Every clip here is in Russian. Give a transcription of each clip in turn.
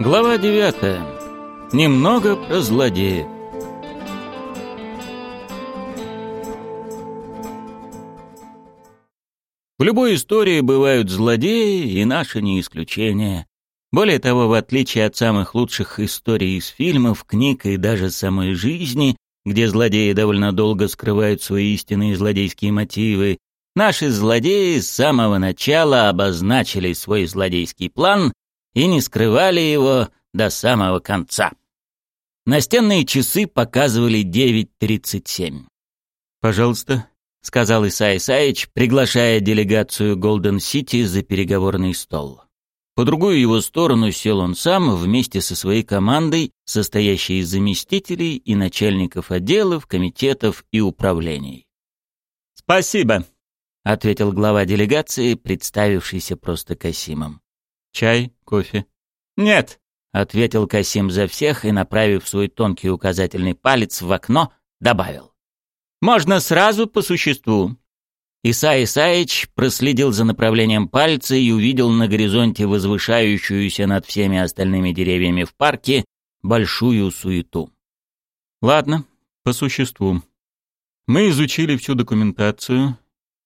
Глава 9. Немного про злодея. В любой истории бывают злодеи, и наша не исключение. Более того, в отличие от самых лучших историй из фильмов, книг и даже самой жизни, где злодеи довольно долго скрывают свои истинные злодейские мотивы, наши злодеи с самого начала обозначили свой злодейский план и не скрывали его до самого конца. Настенные часы показывали 9.37. «Пожалуйста», — сказал Исай Исаевич, приглашая делегацию Голден-Сити за переговорный стол. По другую его сторону сел он сам вместе со своей командой, состоящей из заместителей и начальников отделов, комитетов и управлений. «Спасибо», — ответил глава делегации, представившийся просто Касимом. «Чай, кофе?» «Нет», — ответил Касим за всех и, направив свой тонкий указательный палец в окно, добавил. «Можно сразу по существу. Иса Исаич проследил за направлением пальца и увидел на горизонте возвышающуюся над всеми остальными деревьями в парке большую суету. «Ладно, по существу. Мы изучили всю документацию,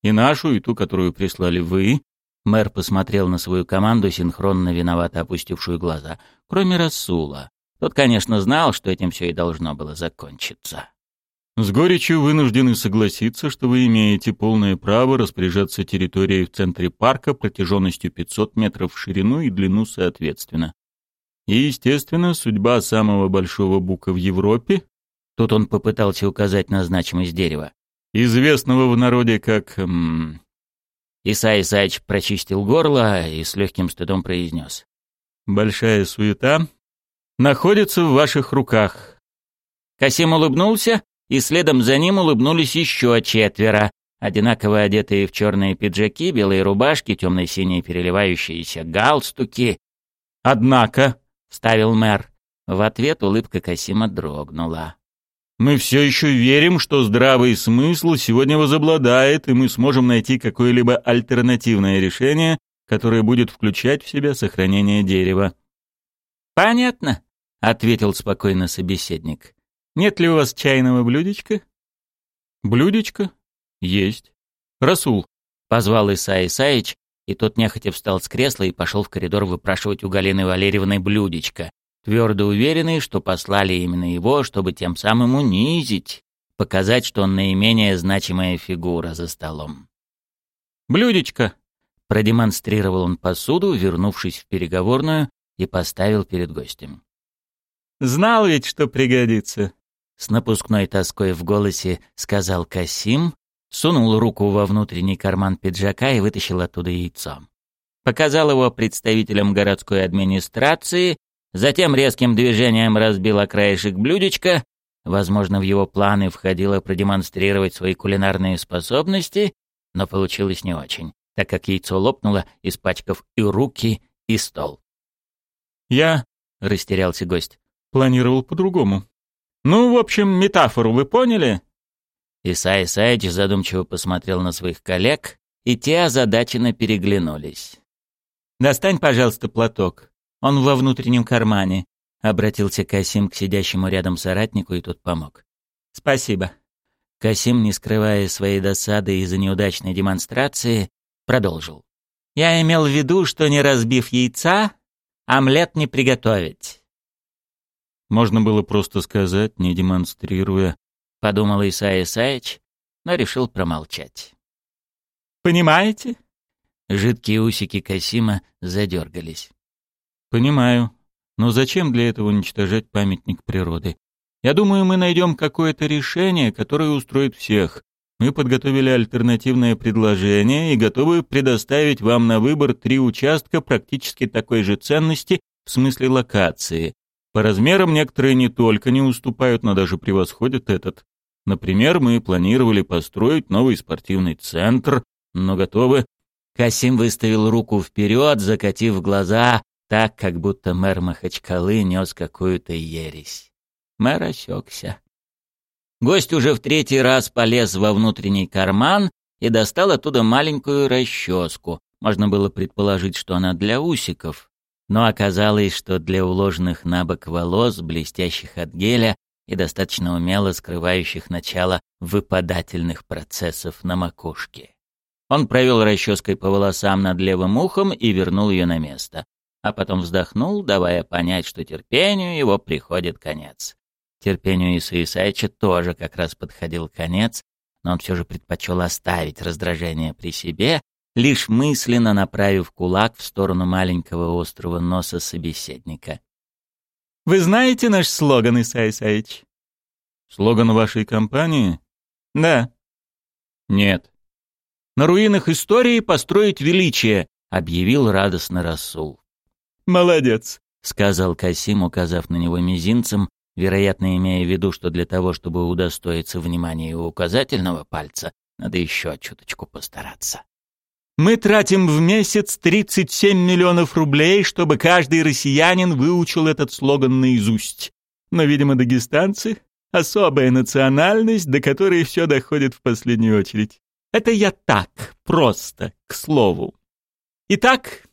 и нашу, и ту, которую прислали вы». Мэр посмотрел на свою команду, синхронно виновато опустившую глаза. Кроме Расула. Тот, конечно, знал, что этим все и должно было закончиться. С горечью вынуждены согласиться, что вы имеете полное право распоряжаться территорией в центре парка протяженностью 500 метров в ширину и длину соответственно. И, естественно, судьба самого большого бука в Европе, тут он попытался указать на значимость дерева, известного в народе как... М Исай Исаевич прочистил горло и с легким стыдом произнес. «Большая суета находится в ваших руках». Касим улыбнулся и следом за ним улыбнулись еще четверо, одинаково одетые в черные пиджаки, белые рубашки, темно-синие переливающиеся галстуки. «Однако», — ставил мэр, в ответ улыбка Касима дрогнула. «Мы все еще верим, что здравый смысл сегодня возобладает, и мы сможем найти какое-либо альтернативное решение, которое будет включать в себя сохранение дерева». «Понятно», — ответил спокойно собеседник. Нет ли у вас чайного блюдечка? Блюдечко? Есть. Расул, позвал Иса Исаич, и тот нехотя встал с кресла и пошел в коридор выпрашивать у Галины Валерьевны блюдечко, твердо уверенный, что послали именно его, чтобы тем самым унизить, показать, что он наименее значимая фигура за столом. «Блюдечко!» — продемонстрировал он посуду, вернувшись в переговорную, и поставил перед гостем. «Знал ведь, что пригодится. С напускной тоской в голосе сказал Касим, сунул руку во внутренний карман пиджака и вытащил оттуда яйцо. Показал его представителям городской администрации, затем резким движением разбил окраешек блюдечка. Возможно, в его планы входило продемонстрировать свои кулинарные способности, но получилось не очень, так как яйцо лопнуло, испачкав и руки, и стол. «Я...» — растерялся гость. «Планировал по-другому». Ну, в общем, метафору вы поняли?» Исай Исаевич задумчиво посмотрел на своих коллег, и те озадаченно переглянулись. «Достань, пожалуйста, платок. Он во внутреннем кармане», — обратился Касим к сидящему рядом соратнику, и тот помог. «Спасибо». Касим, не скрывая своей досады из-за неудачной демонстрации, продолжил. «Я имел в виду, что не разбив яйца, омлет не приготовить». Можно было просто сказать, не демонстрируя, подумал Исай Исаевич, но решил промолчать. «Понимаете?» Жидкие усики Касима задергались. «Понимаю. Но зачем для этого уничтожать памятник природы? Я думаю, мы найдем какое-то решение, которое устроит всех. Мы подготовили альтернативное предложение и готовы предоставить вам на выбор три участка практически такой же ценности в смысле локации. По размерам некоторые не только не уступают, но даже превосходят этот. Например, мы планировали построить новый спортивный центр, но готовы... Касим выставил руку вперед, закатив глаза, так, как будто мэр Махачкалы нес какую-то ересь. Мэр осекся. Гость уже в третий раз полез во внутренний карман и достал оттуда маленькую расческу. Можно было предположить, что она для усиков. Но оказалось, что для уложенных на бок волос, блестящих от геля и достаточно умело скрывающих начало выпадательных процессов на макушке. Он провел расческой по волосам над левым ухом и вернул ее на место, а потом вздохнул, давая понять, что терпению его приходит конец. Терпению Иса Исаича тоже как раз подходил конец, но он все же предпочел оставить раздражение при себе, лишь мысленно направив кулак в сторону маленького острого носа собеседника. «Вы знаете наш слоган, Иса Исаич?» «Слоган вашей компании?» «Да». «Нет». «На руинах истории построить величие», — объявил радостно Расул. «Молодец», — сказал Касим, указав на него мизинцем, вероятно, имея в виду, что для того, чтобы удостоиться внимания указательного пальца, надо еще чуточку постараться. Мы тратим в месяц 37 миллионов рублей, чтобы каждый россиянин выучил этот слоган наизусть. Но, видимо, дагестанцы — особая национальность, до которой все доходит в последнюю очередь. Это я так, просто, к слову. Итак,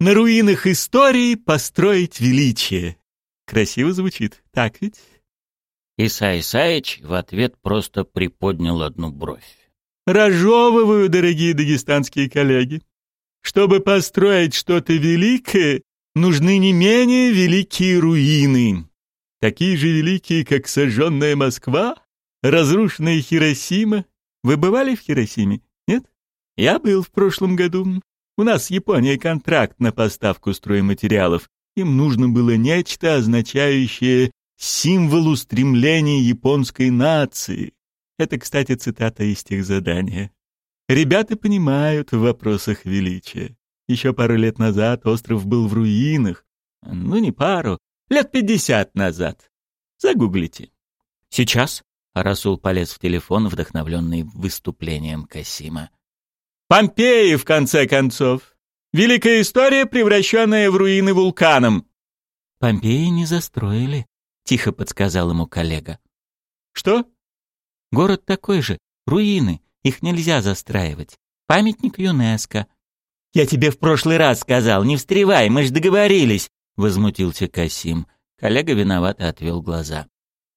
на руинах истории построить величие. Красиво звучит, так ведь? Иса Исаич в ответ просто приподнял одну бровь. Разжевываю, дорогие дагестанские коллеги. Чтобы построить что-то великое, нужны не менее великие руины. Такие же великие, как сожженная Москва, разрушенная Хиросима. Вы бывали в Хиросиме? Нет? Я был в прошлом году. У нас с Японией контракт на поставку стройматериалов. Им нужно было нечто, означающее символ устремления японской нации. Это, кстати, цитата из тех задания. Ребята понимают в вопросах величия. Еще пару лет назад остров был в руинах. Ну, не пару, лет пятьдесят назад. Загуглите. Сейчас Расул полез в телефон, вдохновленный выступлением Касима. Помпеи, в конце концов. Великая история, превращенная в руины вулканом. Помпеи не застроили, тихо подсказал ему коллега. Что? Город такой же, руины, их нельзя застраивать. Памятник ЮНЕСКО. «Я тебе в прошлый раз сказал, не встревай, мы ж договорились», — возмутился Касим. Коллега виновато отвел глаза.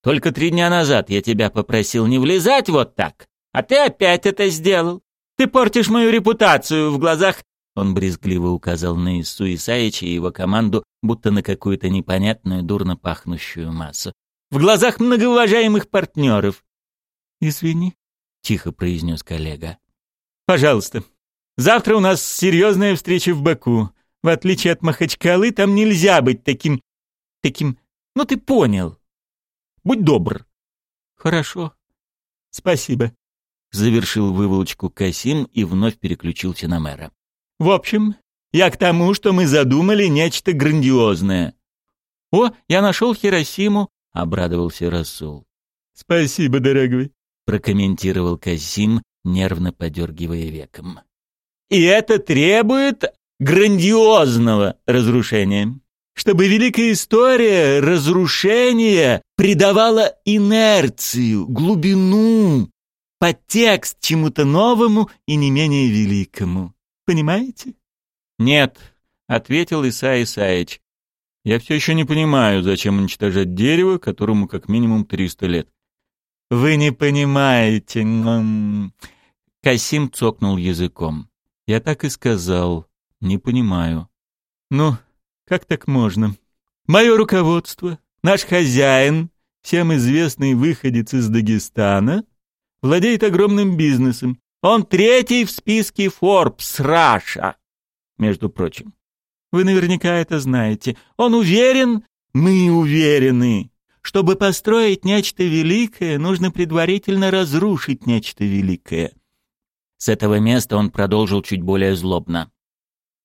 «Только три дня назад я тебя попросил не влезать вот так, а ты опять это сделал. Ты портишь мою репутацию в глазах...» Он брезгливо указал на Ису Исаича и его команду, будто на какую-то непонятную, дурно пахнущую массу. «В глазах многоуважаемых партнеров. «Извини», — тихо произнес коллега. «Пожалуйста. Завтра у нас серьезная встреча в Баку. В отличие от Махачкалы, там нельзя быть таким... таким... Ну, ты понял. Будь добр». «Хорошо. Спасибо», — завершил выволочку Касим и вновь переключился на мэра. «В общем, я к тому, что мы задумали нечто грандиозное». «О, я нашел Хиросиму», — обрадовался Расул. «Спасибо, дорогой прокомментировал Казим, нервно подергивая веком. И это требует грандиозного разрушения. Чтобы великая история разрушения придавала инерцию, глубину, подтекст чему-то новому и не менее великому. Понимаете? Нет, ответил Иса Исаич. Я все еще не понимаю, зачем уничтожать дерево, которому как минимум 300 лет. Вы не понимаете. Касим цокнул языком. Я так и сказал. Не понимаю. Ну, как так можно? Мое руководство, наш хозяин, всем известный выходец из Дагестана, владеет огромным бизнесом. Он третий в списке Forbes Раша, между прочим. Вы наверняка это знаете. Он уверен, мы уверены, чтобы построить нечто великое, нужно предварительно разрушить нечто великое. С этого места он продолжил чуть более злобно.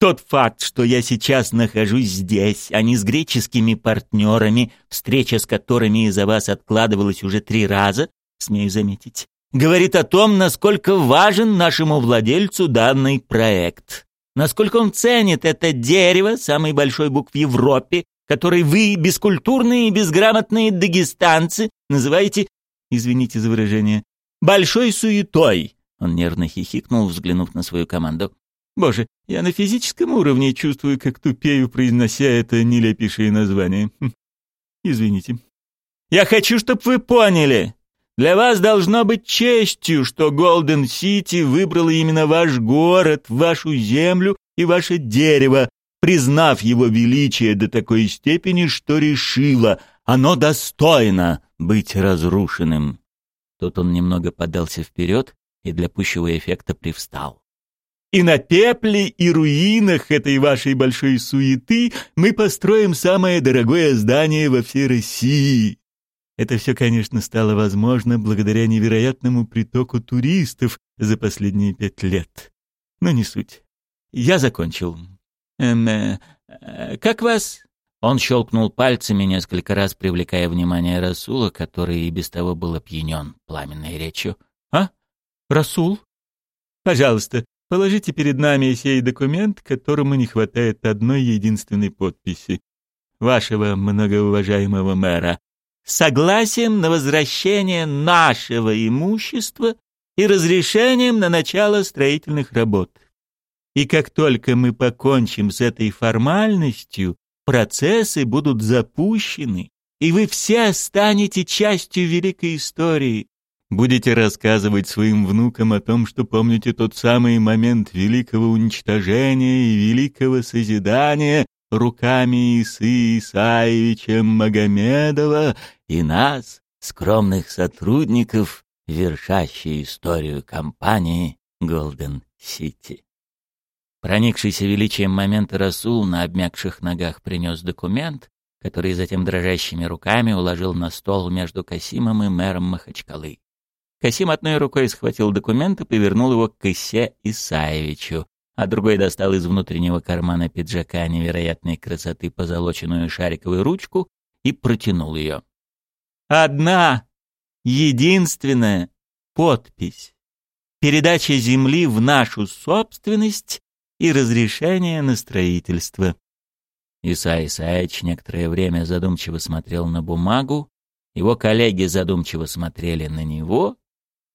Тот факт, что я сейчас нахожусь здесь, а не с греческими партнерами, встреча с которыми из-за вас откладывалась уже три раза, смею заметить, говорит о том, насколько важен нашему владельцу данный проект. Насколько он ценит это дерево, самый большой бук в Европе, который вы, бескультурные и безграмотные дагестанцы, называете, извините за выражение, большой суетой. Он нервно хихикнул, взглянув на свою команду. Боже, я на физическом уровне чувствую, как тупею, произнося это нелепейшее название. Хм. Извините. Я хочу, чтобы вы поняли. Для вас должно быть честью, что Голден-Сити выбрала именно ваш город, вашу землю и ваше дерево, признав его величие до такой степени, что решила, оно достойно быть разрушенным. Тут он немного подался вперед и для пущего эффекта привстал. И на пепле и руинах этой вашей большой суеты мы построим самое дорогое здание во всей России. Это все, конечно, стало возможно благодаря невероятному притоку туристов за последние пять лет. Но не суть. Я закончил. Эм, э, э, как вас? Он щелкнул пальцами несколько раз, привлекая внимание Расула, который и без того был опьянен пламенной речью. «А? Расул? Пожалуйста, положите перед нами сей документ, которому не хватает одной единственной подписи. Вашего многоуважаемого мэра, согласием на возвращение нашего имущества и разрешением на начало строительных работ. И как только мы покончим с этой формальностью, процессы будут запущены, и вы все станете частью великой истории. Будете рассказывать своим внукам о том, что помните тот самый момент великого уничтожения и великого созидания, руками Исы Исаевича Магомедова и нас, скромных сотрудников, вершащей историю компании Голден Сити. Проникшийся величием момента Расул на обмякших ногах принес документ, который затем дрожащими руками уложил на стол между Касимом и мэром Махачкалы. Касим одной рукой схватил документ и повернул его к Исе Исаевичу, а другой достал из внутреннего кармана пиджака невероятной красоты позолоченную шариковую ручку и протянул ее. «Одна, единственная подпись. Передача земли в нашу собственность и разрешение на строительство». Исай Исаевич некоторое время задумчиво смотрел на бумагу, его коллеги задумчиво смотрели на него,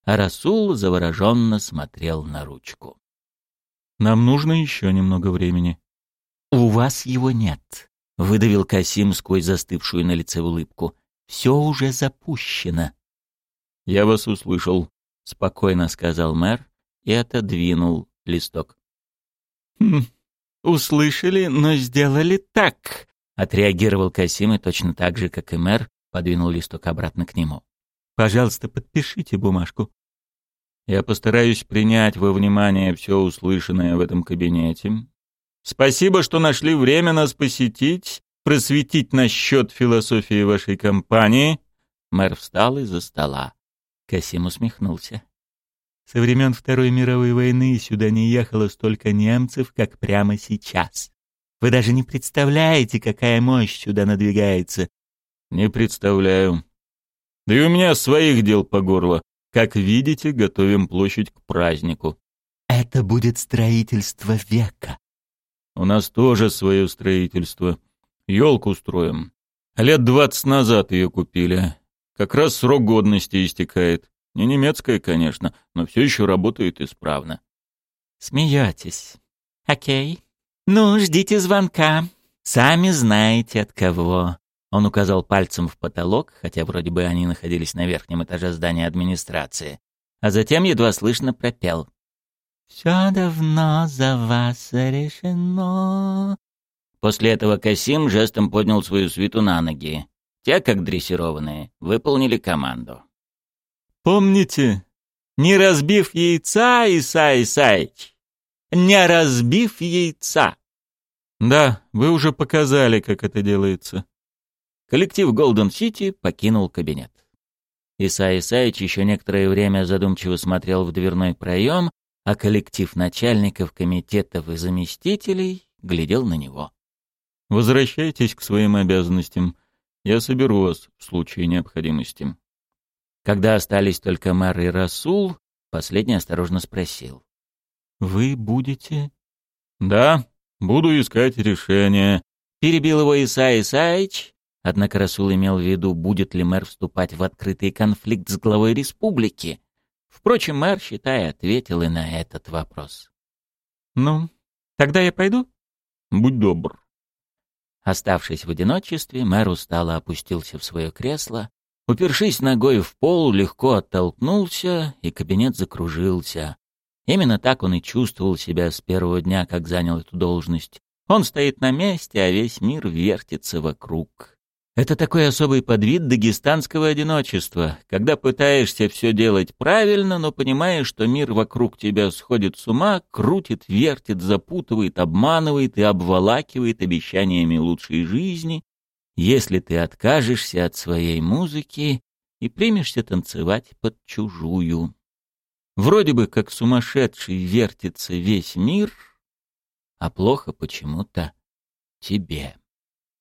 а Расул завороженно смотрел на ручку. Нам нужно еще немного времени». «У вас его нет», — выдавил Касим сквозь застывшую на лице улыбку. «Все уже запущено». «Я вас услышал», — спокойно сказал мэр и отодвинул листок. «Хм, услышали, но сделали так», — отреагировал Касим и точно так же, как и мэр, подвинул листок обратно к нему. «Пожалуйста, подпишите бумажку». Я постараюсь принять во внимание все услышанное в этом кабинете. Спасибо, что нашли время нас посетить, просветить насчет философии вашей компании. Мэр встал из-за стола. Касим усмехнулся. Со времен Второй мировой войны сюда не ехало столько немцев, как прямо сейчас. Вы даже не представляете, какая мощь сюда надвигается. Не представляю. Да и у меня своих дел по горло. Как видите, готовим площадь к празднику. Это будет строительство века. У нас тоже свое строительство. Елку строим. Лет двадцать назад ее купили. Как раз срок годности истекает. Не немецкая, конечно, но все еще работает исправно. Смеетесь. Окей. Ну, ждите звонка. Сами знаете от кого. Он указал пальцем в потолок, хотя вроде бы они находились на верхнем этаже здания администрации, а затем едва слышно пропел. «Все давно за вас решено». После этого Касим жестом поднял свою свиту на ноги. Те, как дрессированные, выполнили команду. «Помните, не разбив яйца, Исай Исаич, не разбив яйца». «Да, вы уже показали, как это делается», Коллектив Голден-Сити покинул кабинет. Исай Исаевич еще некоторое время задумчиво смотрел в дверной проем, а коллектив начальников комитетов и заместителей глядел на него. «Возвращайтесь к своим обязанностям. Я соберу вас в случае необходимости». Когда остались только мэр и Расул, последний осторожно спросил. «Вы будете?» «Да, буду искать решение», — перебил его Исай Исаевич Однако Расул имел в виду, будет ли мэр вступать в открытый конфликт с главой республики. Впрочем, мэр, считая, ответил и на этот вопрос. Ну, тогда я пойду? Будь добр. Оставшись в одиночестве, мэр устало опустился в свое кресло, упершись ногой в пол, легко оттолкнулся, и кабинет закружился. Именно так он и чувствовал себя с первого дня, как занял эту должность. Он стоит на месте, а весь мир вертится вокруг. Это такой особый подвид дагестанского одиночества, когда пытаешься все делать правильно, но понимаешь, что мир вокруг тебя сходит с ума, крутит, вертит, запутывает, обманывает и обволакивает обещаниями лучшей жизни, если ты откажешься от своей музыки и примешься танцевать под чужую. Вроде бы как сумасшедший вертится весь мир, а плохо почему-то тебе.